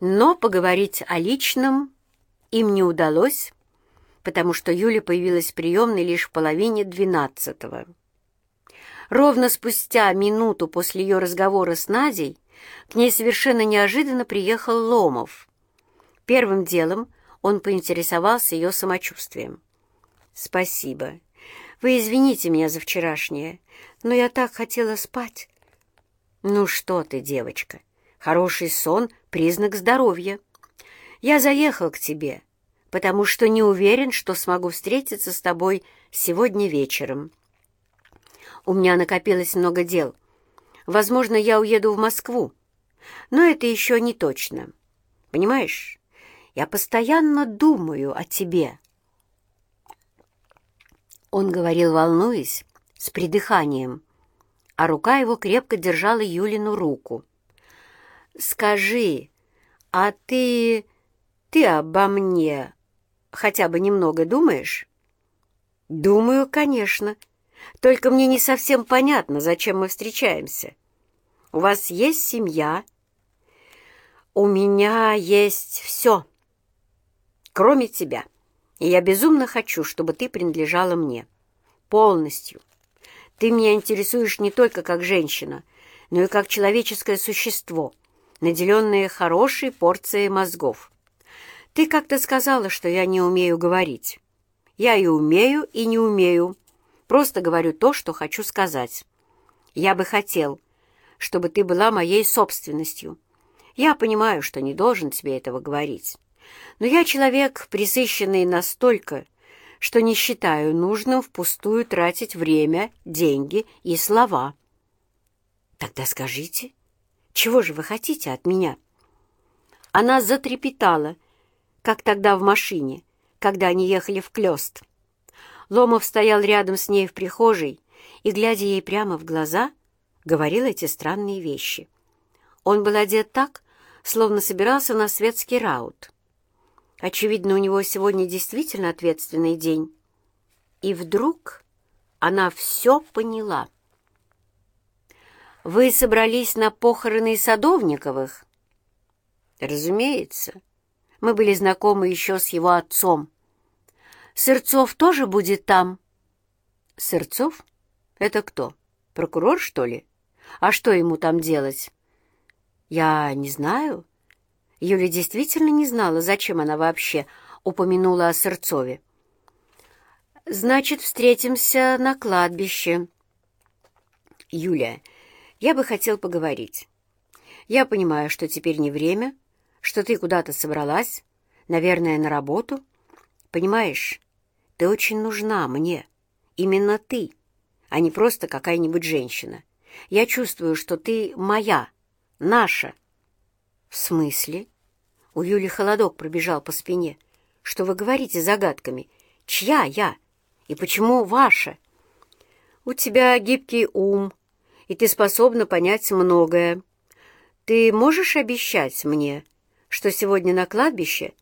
Но поговорить о личном им не удалось, потому что Юля появилась в приемной лишь в половине двенадцатого. Ровно спустя минуту после ее разговора с Надей к ней совершенно неожиданно приехал Ломов. Первым делом он поинтересовался ее самочувствием. «Спасибо. Вы извините меня за вчерашнее, но я так хотела спать». «Ну что ты, девочка, хороший сон — признак здоровья. Я заехал к тебе, потому что не уверен, что смогу встретиться с тобой сегодня вечером. У меня накопилось много дел. Возможно, я уеду в Москву, но это еще не точно. Понимаешь, я постоянно думаю о тебе». Он говорил, волнуясь, с придыханием, а рука его крепко держала Юлину руку. «Скажи, а ты... ты обо мне хотя бы немного думаешь?» «Думаю, конечно. Только мне не совсем понятно, зачем мы встречаемся. У вас есть семья?» «У меня есть все, кроме тебя, и я безумно хочу, чтобы ты принадлежала мне. Полностью. Ты меня интересуешь не только как женщина, но и как человеческое существо, наделенное хорошей порцией мозгов. Ты как-то сказала, что я не умею говорить. Я и умею, и не умею. Просто говорю то, что хочу сказать. Я бы хотел, чтобы ты была моей собственностью, я понимаю, что не должен тебе этого говорить. Но я человек, присыщенный настолько, что не считаю нужным впустую тратить время, деньги и слова. Тогда скажите, чего же вы хотите от меня? Она затрепетала, как тогда в машине, когда они ехали в Клёст. Ломов стоял рядом с ней в прихожей и, глядя ей прямо в глаза, говорил эти странные вещи. Он был одет так, словно собирался на светский раут. Очевидно, у него сегодня действительно ответственный день. И вдруг она все поняла. «Вы собрались на похороны Садовниковых?» «Разумеется. Мы были знакомы еще с его отцом. Сырцов тоже будет там?» «Сырцов? Это кто? Прокурор, что ли? А что ему там делать?» «Я не знаю». Юля действительно не знала, зачем она вообще упомянула о Сырцове. «Значит, встретимся на кладбище». «Юля, я бы хотел поговорить. Я понимаю, что теперь не время, что ты куда-то собралась, наверное, на работу. Понимаешь, ты очень нужна мне, именно ты, а не просто какая-нибудь женщина. Я чувствую, что ты моя, Наша. В смысле? У Юли холодок пробежал по спине. Что вы говорите загадками? Чья я? И почему ваша? У тебя гибкий ум, и ты способна понять многое. Ты можешь обещать мне, что сегодня на кладбище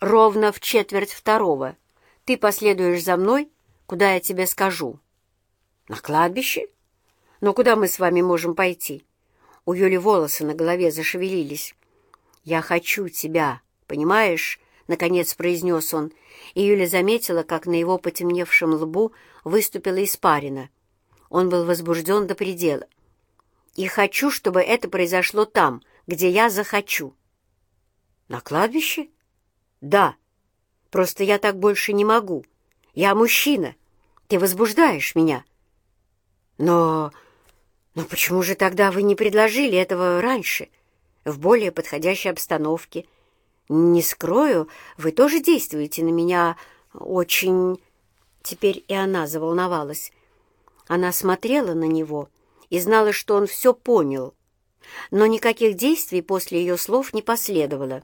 ровно в четверть второго ты последуешь за мной, куда я тебе скажу? На кладбище? Но куда мы с вами можем пойти? У Юли волосы на голове зашевелились. «Я хочу тебя, понимаешь?» — наконец произнес он, и Юля заметила, как на его потемневшем лбу выступила испарина. Он был возбужден до предела. «И хочу, чтобы это произошло там, где я захочу». «На кладбище?» «Да. Просто я так больше не могу. Я мужчина. Ты возбуждаешь меня». «Но «Но почему же тогда вы не предложили этого раньше, в более подходящей обстановке? Не скрою, вы тоже действуете на меня очень...» Теперь и она заволновалась. Она смотрела на него и знала, что он все понял, но никаких действий после ее слов не последовало.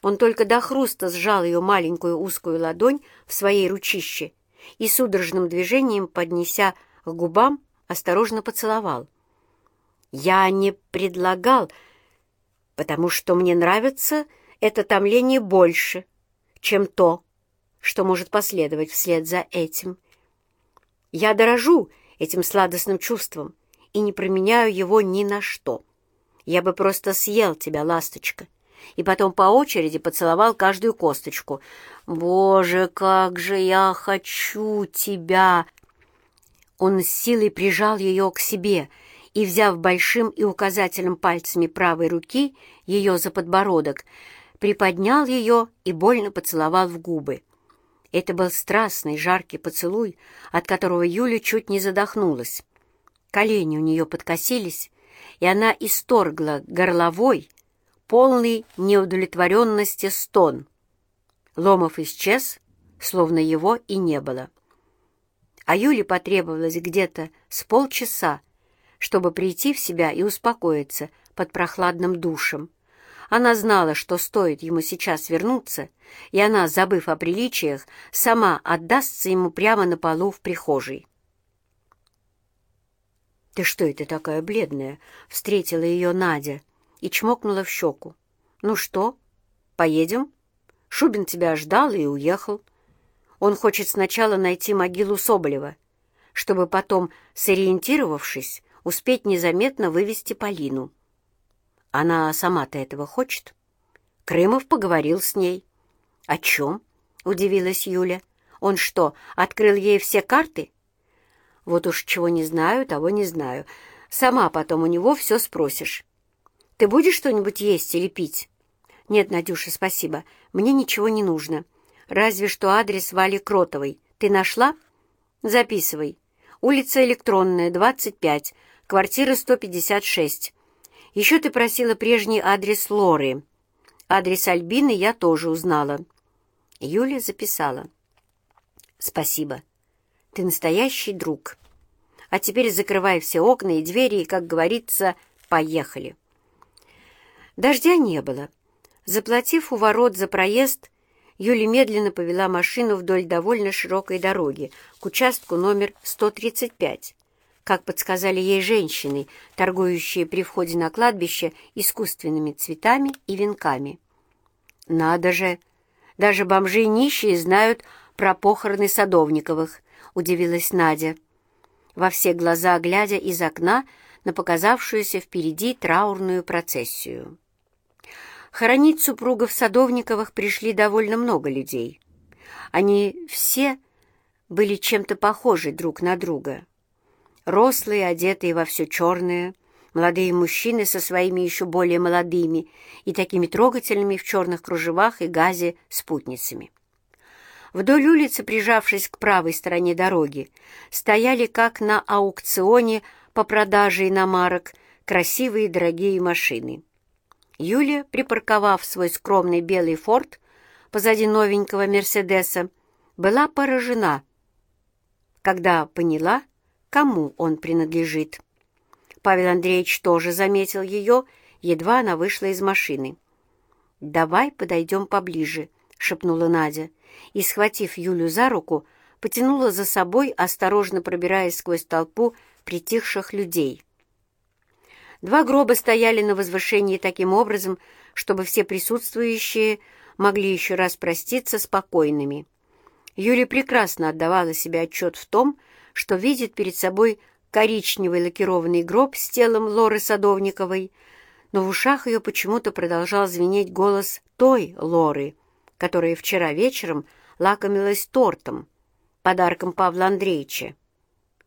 Он только до хруста сжал ее маленькую узкую ладонь в своей ручище и судорожным движением, поднеся к губам, осторожно поцеловал. «Я не предлагал, потому что мне нравится это томление больше, чем то, что может последовать вслед за этим. Я дорожу этим сладостным чувством и не променяю его ни на что. Я бы просто съел тебя, ласточка, и потом по очереди поцеловал каждую косточку. «Боже, как же я хочу тебя!» Он с силой прижал ее к себе и, взяв большим и указательным пальцами правой руки ее за подбородок, приподнял ее и больно поцеловал в губы. Это был страстный, жаркий поцелуй, от которого Юля чуть не задохнулась. Колени у нее подкосились, и она исторгла горловой, полный неудовлетворенности стон. Ломов исчез, словно его и не было. А Юле потребовалось где-то с полчаса, чтобы прийти в себя и успокоиться под прохладным душем. Она знала, что стоит ему сейчас вернуться, и она, забыв о приличиях, сама отдастся ему прямо на полу в прихожей. «Ты что это такая бледная?» — встретила ее Надя и чмокнула в щеку. «Ну что, поедем?» Шубин тебя ждал и уехал. Он хочет сначала найти могилу Соболева, чтобы потом, сориентировавшись, успеть незаметно вывести Полину. Она сама-то этого хочет. Крымов поговорил с ней. «О чем?» — удивилась Юля. «Он что, открыл ей все карты?» «Вот уж чего не знаю, того не знаю. Сама потом у него все спросишь. Ты будешь что-нибудь есть или пить?» «Нет, Надюша, спасибо. Мне ничего не нужно. Разве что адрес Вали Кротовой. Ты нашла?» «Записывай. Улица Электронная, 25, квартира 156. Еще ты просила прежний адрес Лоры. Адрес Альбины я тоже узнала. Юля записала. Спасибо. Ты настоящий друг. А теперь закрывай все окна и двери, и, как говорится, поехали. Дождя не было. Заплатив у ворот за проезд, Юля медленно повела машину вдоль довольно широкой дороги к участку номер 135 как подсказали ей женщины, торгующие при входе на кладбище искусственными цветами и венками. «Надо же! Даже бомжи и нищие знают про похороны Садовниковых», — удивилась Надя, во все глаза глядя из окна на показавшуюся впереди траурную процессию. Хоронить супругов Садовниковых пришли довольно много людей. Они все были чем-то похожи друг на друга рослые, одетые во все черное, молодые мужчины со своими еще более молодыми и такими трогательными в черных кружевах и газе спутницами. Вдоль улицы, прижавшись к правой стороне дороги, стояли, как на аукционе по продаже иномарок, красивые дорогие машины. Юля, припарковав свой скромный белый форт позади новенького «Мерседеса», была поражена, когда поняла, кому он принадлежит. Павел Андреевич тоже заметил ее, едва она вышла из машины. «Давай подойдем поближе», — шепнула Надя, и, схватив Юлю за руку, потянула за собой, осторожно пробираясь сквозь толпу притихших людей. Два гроба стояли на возвышении таким образом, чтобы все присутствующие могли еще раз проститься спокойными. Юля прекрасно отдавала себе отчет в том, что видит перед собой коричневый лакированный гроб с телом Лоры Садовниковой, но в ушах ее почему-то продолжал звенеть голос той Лоры, которая вчера вечером лакомилась тортом, подарком Павла Андреевича.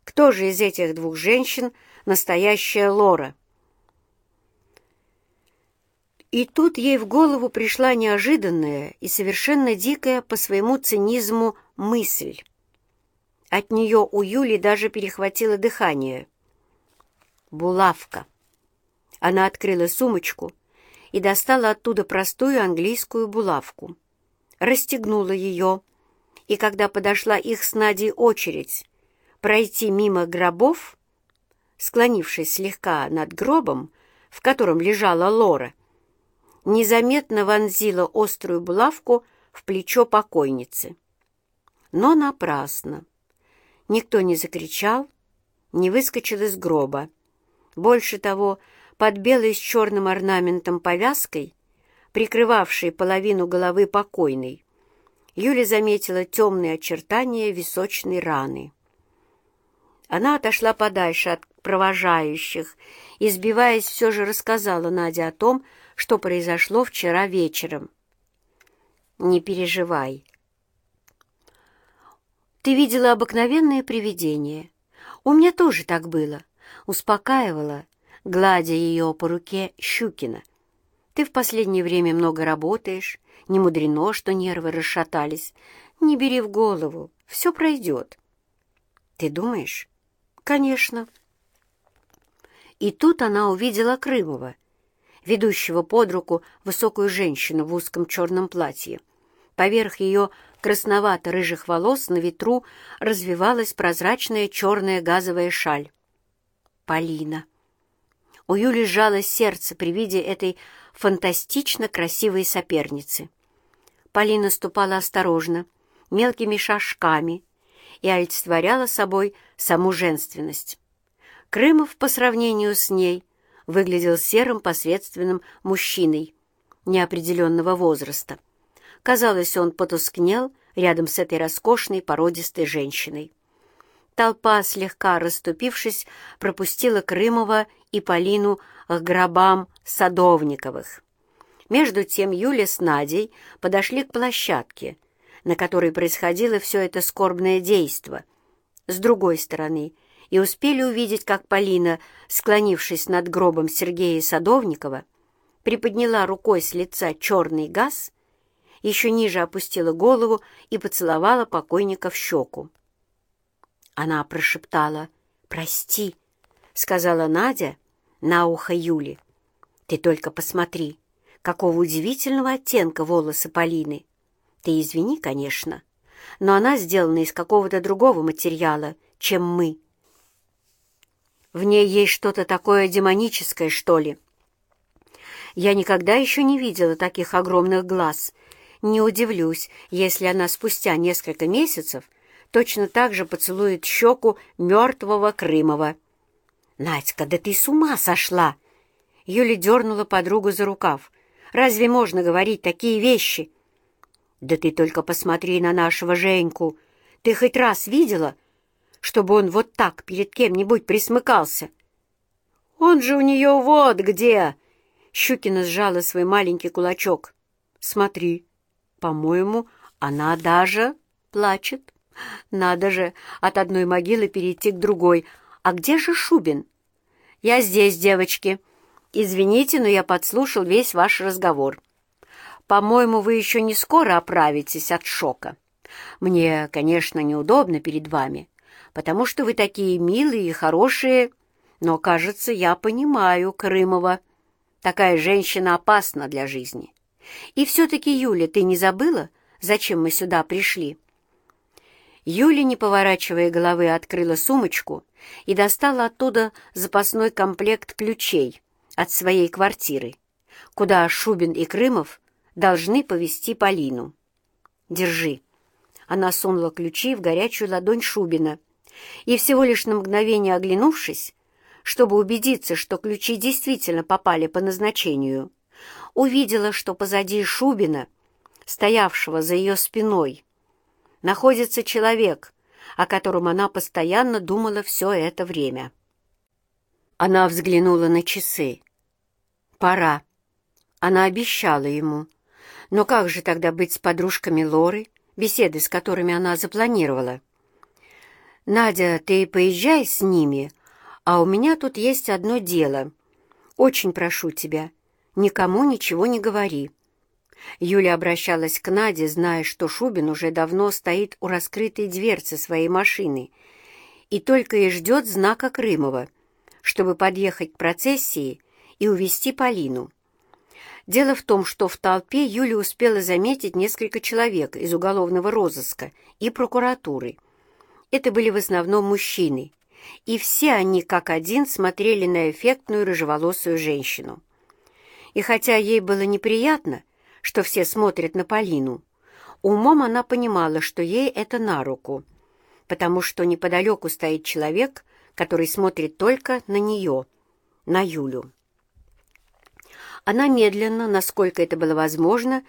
Кто же из этих двух женщин настоящая Лора? И тут ей в голову пришла неожиданная и совершенно дикая по своему цинизму мысль. От нее у Юли даже перехватило дыхание. Булавка. Она открыла сумочку и достала оттуда простую английскую булавку. Расстегнула ее, и когда подошла их с Надей очередь пройти мимо гробов, склонившись слегка над гробом, в котором лежала Лора, незаметно вонзила острую булавку в плечо покойницы. Но напрасно. Никто не закричал, не выскочил из гроба. Больше того, под белой с черным орнаментом повязкой, прикрывавшей половину головы покойной, Юля заметила темные очертания височной раны. Она отошла подальше от провожающих и, сбиваясь, все же рассказала Наде о том, что произошло вчера вечером. Не переживай. Ты видела обыкновенное привидение. У меня тоже так было. Успокаивала, гладя ее по руке Щукина. Ты в последнее время много работаешь, не мудрено, что нервы расшатались. Не бери в голову, все пройдет. Ты думаешь? Конечно. И тут она увидела Крымова, ведущего под руку высокую женщину в узком черном платье. Поверх ее красновато-рыжих волос на ветру развивалась прозрачная черная газовая шаль. Полина. У Юли сжалось сердце при виде этой фантастично красивой соперницы. Полина ступала осторожно, мелкими шажками, и олицетворяла собой саму женственность. Крымов по сравнению с ней выглядел серым посредственным мужчиной неопределенного возраста. Казалось, он потускнел рядом с этой роскошной породистой женщиной. Толпа, слегка расступившись, пропустила Крымова и Полину к гробам Садовниковых. Между тем Юля с Надей подошли к площадке, на которой происходило все это скорбное действо. С другой стороны, и успели увидеть, как Полина, склонившись над гробом Сергея Садовникова, приподняла рукой с лица черный газ, еще ниже опустила голову и поцеловала покойника в щеку. Она прошептала «Прости», — сказала Надя на ухо Юли. «Ты только посмотри, какого удивительного оттенка волосы Полины. Ты извини, конечно, но она сделана из какого-то другого материала, чем мы. В ней есть что-то такое демоническое, что ли. Я никогда еще не видела таких огромных глаз. Не удивлюсь, если она спустя несколько месяцев точно так же поцелует щеку мертвого Крымова. «Надька, да ты с ума сошла!» Юля дернула подругу за рукав. «Разве можно говорить такие вещи?» «Да ты только посмотри на нашего Женьку! Ты хоть раз видела, чтобы он вот так перед кем-нибудь присмыкался?» «Он же у нее вот где!» Щукина сжала свой маленький кулачок. «Смотри, по-моему, она даже плачет. Надо же от одной могилы перейти к другой. А где же Шубин?» «Я здесь, девочки. Извините, но я подслушал весь ваш разговор». По-моему, вы еще не скоро оправитесь от шока. Мне, конечно, неудобно перед вами, потому что вы такие милые и хорошие, но, кажется, я понимаю Крымова. Такая женщина опасна для жизни. И все-таки, Юля, ты не забыла, зачем мы сюда пришли?» Юля, не поворачивая головы, открыла сумочку и достала оттуда запасной комплект ключей от своей квартиры, куда Шубин и Крымов должны повести Полину. Держи». Она сунула ключи в горячую ладонь Шубина и всего лишь на мгновение оглянувшись, чтобы убедиться, что ключи действительно попали по назначению, увидела, что позади Шубина, стоявшего за ее спиной, находится человек, о котором она постоянно думала все это время. Она взглянула на часы. «Пора». Она обещала ему — но как же тогда быть с подружками Лоры, беседы с которыми она запланировала? «Надя, ты поезжай с ними, а у меня тут есть одно дело. Очень прошу тебя, никому ничего не говори». Юля обращалась к Наде, зная, что Шубин уже давно стоит у раскрытой дверцы своей машины и только и ждет знака Крымова, чтобы подъехать к процессии и увести Полину. Дело в том, что в толпе Юля успела заметить несколько человек из уголовного розыска и прокуратуры. Это были в основном мужчины, и все они как один смотрели на эффектную рыжеволосую женщину. И хотя ей было неприятно, что все смотрят на Полину, умом она понимала, что ей это на руку, потому что неподалеку стоит человек, который смотрит только на нее, на Юлю. Она медленно, насколько это было возможно,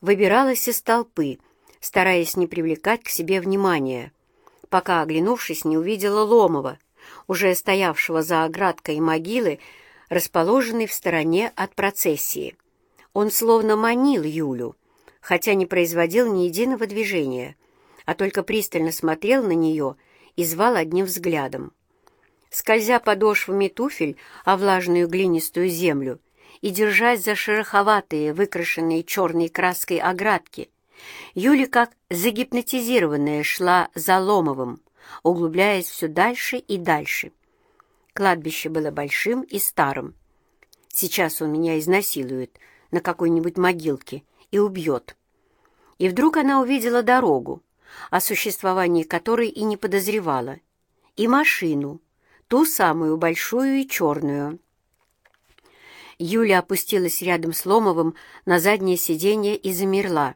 выбиралась из толпы, стараясь не привлекать к себе внимания, пока, оглянувшись, не увидела Ломова, уже стоявшего за оградкой могилы, расположенной в стороне от процессии. Он словно манил Юлю, хотя не производил ни единого движения, а только пристально смотрел на нее и звал одним взглядом. Скользя подошвами туфель о влажную глинистую землю и держась за шероховатые, выкрашенные черной краской оградки, Юля, как загипнотизированная, шла за Ломовым, углубляясь все дальше и дальше. Кладбище было большим и старым. Сейчас он меня изнасилует на какой-нибудь могилке и убьет. И вдруг она увидела дорогу, о существовании которой и не подозревала, и машину, ту самую большую и черную. Юля опустилась рядом с Ломовым на заднее сиденье и замерла.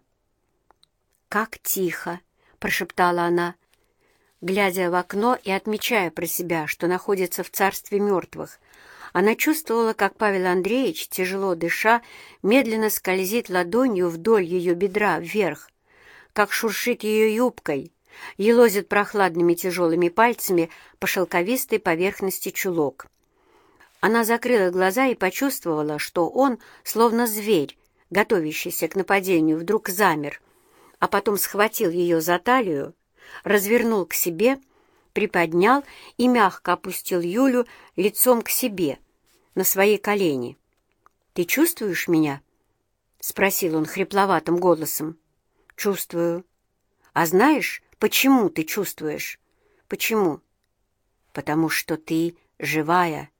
«Как тихо!» — прошептала она, глядя в окно и отмечая про себя, что находится в царстве мертвых. Она чувствовала, как Павел Андреевич, тяжело дыша, медленно скользит ладонью вдоль ее бедра вверх, как шуршит ее юбкой, елозит прохладными тяжелыми пальцами по шелковистой поверхности чулок. Она закрыла глаза и почувствовала, что он, словно зверь, готовящийся к нападению, вдруг замер, а потом схватил ее за талию, развернул к себе, приподнял и мягко опустил Юлю лицом к себе, на свои колени. «Ты чувствуешь меня?» — спросил он хрипловатым голосом. «Чувствую». «А знаешь, почему ты чувствуешь?» «Почему?» «Потому что ты живая.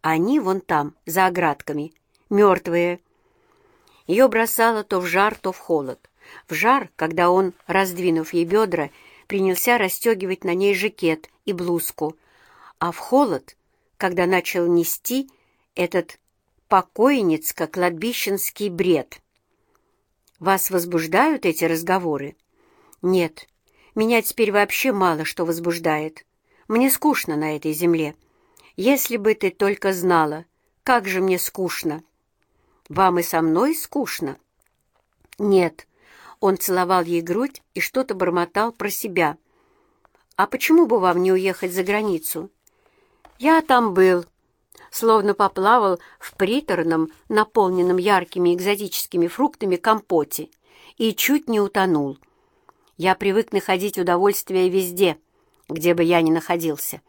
Они вон там, за оградками, мертвые». Ее бросало то в жар, то в холод. В жар, когда он, раздвинув ей бедра, принялся расстегивать на ней жакет и блузку, а в холод, когда начал нести этот покойницко-кладбищенский бред. «Вас возбуждают эти разговоры?» «Нет, меня теперь вообще мало что возбуждает. Мне скучно на этой земле. Если бы ты только знала, как же мне скучно!» «Вам и со мной скучно?» «Нет, он целовал ей грудь и что-то бормотал про себя. «А почему бы вам не уехать за границу?» «Я там был», словно поплавал в приторном, наполненном яркими экзотическими фруктами компоте и чуть не утонул. Я привык находить удовольствие везде, где бы я ни находился.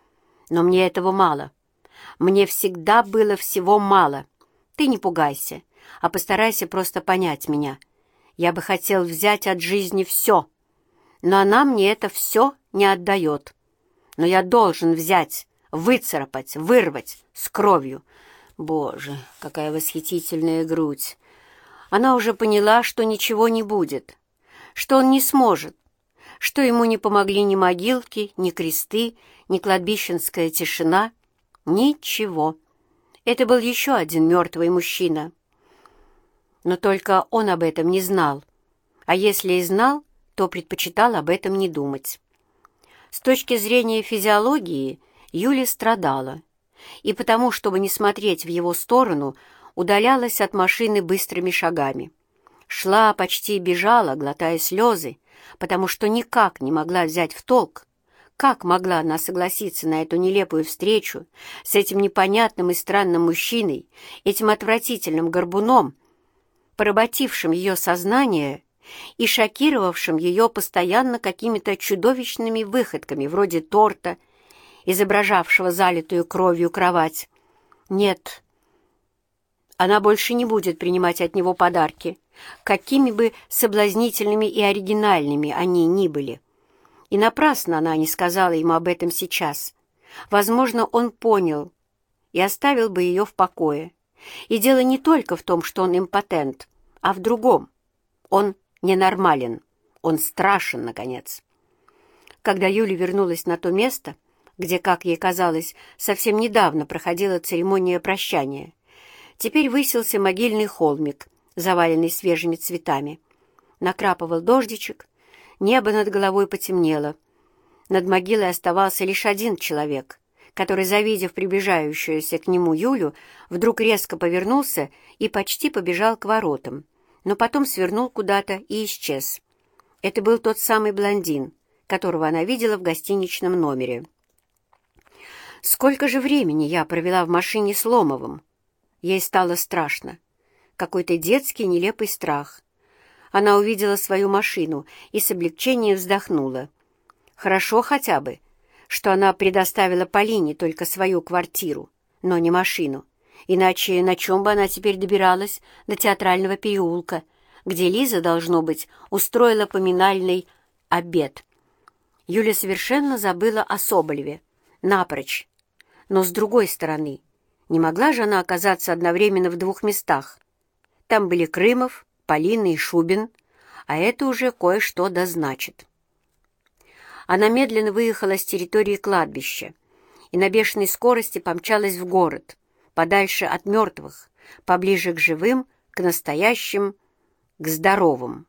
Но мне этого мало. Мне всегда было всего мало. Ты не пугайся, а постарайся просто понять меня. Я бы хотел взять от жизни все, но она мне это все не отдает. Но я должен взять, выцарапать, вырвать с кровью. Боже, какая восхитительная грудь! Она уже поняла, что ничего не будет, что он не сможет, что ему не помогли ни могилки, ни кресты, ни кладбищенская тишина. Ничего. Это был еще один мертвый мужчина, но только он об этом не знал, а если и знал, то предпочитал об этом не думать. С точки зрения физиологии Юля страдала, и потому, чтобы не смотреть в его сторону, удалялась от машины быстрыми шагами. Шла, почти бежала, глотая слезы, потому что никак не могла взять в толк, как могла она согласиться на эту нелепую встречу с этим непонятным и странным мужчиной, этим отвратительным горбуном, поработившим ее сознание и шокировавшим ее постоянно какими-то чудовищными выходками, вроде торта, изображавшего залитую кровью кровать. Нет, она больше не будет принимать от него подарки, какими бы соблазнительными и оригинальными они ни были. И напрасно она не сказала ему об этом сейчас. Возможно, он понял и оставил бы ее в покое. И дело не только в том, что он импотент, а в другом. Он ненормален, он страшен, наконец. Когда Юля вернулась на то место, где, как ей казалось, совсем недавно проходила церемония прощания, теперь высился могильный холмик, заваленный свежими цветами. Накрапывал дождичек, небо над головой потемнело. Над могилой оставался лишь один человек, который, завидев приближающуюся к нему Юлю, вдруг резко повернулся и почти побежал к воротам, но потом свернул куда-то и исчез. Это был тот самый блондин, которого она видела в гостиничном номере. Сколько же времени я провела в машине с Ломовым? Ей стало страшно. какой-то детский нелепый страх. Она увидела свою машину и с облегчением вздохнула. Хорошо хотя бы, что она предоставила Полине только свою квартиру, но не машину. Иначе на чем бы она теперь добиралась до театрального переулка, где Лиза, должно быть, устроила поминальный обед. Юля совершенно забыла о Соболеве. Напрочь. Но с другой стороны, не могла же она оказаться одновременно в двух местах. Там были Крымов, Полина и Шубин, а это уже кое-что дозначит. Она медленно выехала с территории кладбища и на бешеной скорости помчалась в город, подальше от мертвых, поближе к живым, к настоящим, к здоровым.